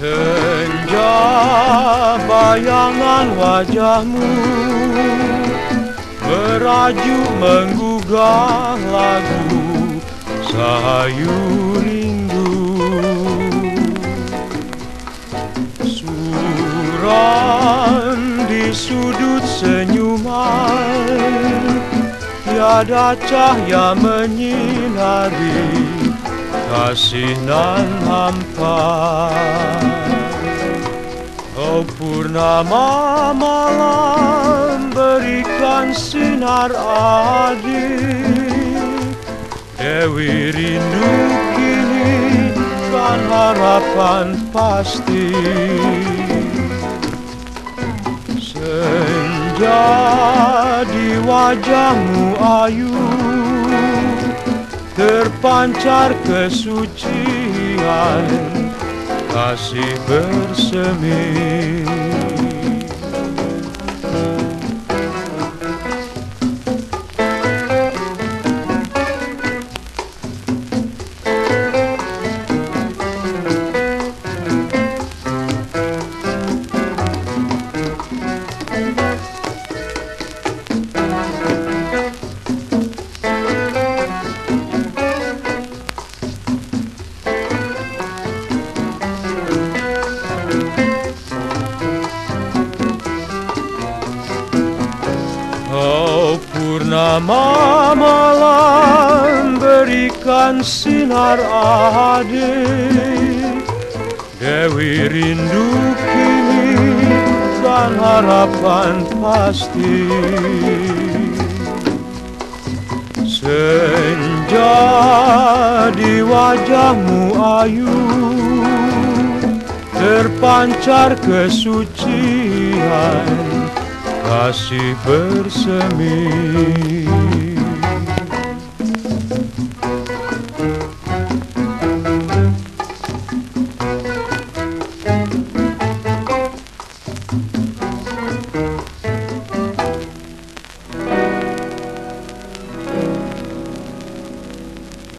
Senja bayangan wajahmu. Merajuk menggugah lagu Sahayu rindu. Suram di sudut senyuman Tiada cahaya menyinari kasih nan hampa Purnama malam berikan sinar adil. Dewi rindu kini kan harapan pasti. Senja di wajahmu ayu Terpancar kesucian Kasih bersemi purnama malam berikan sinar adil. Dewi rindu kini dan harapan pasti. Senja di wajahmu ayu Terpancar kesucian Ας υπέρσε μη.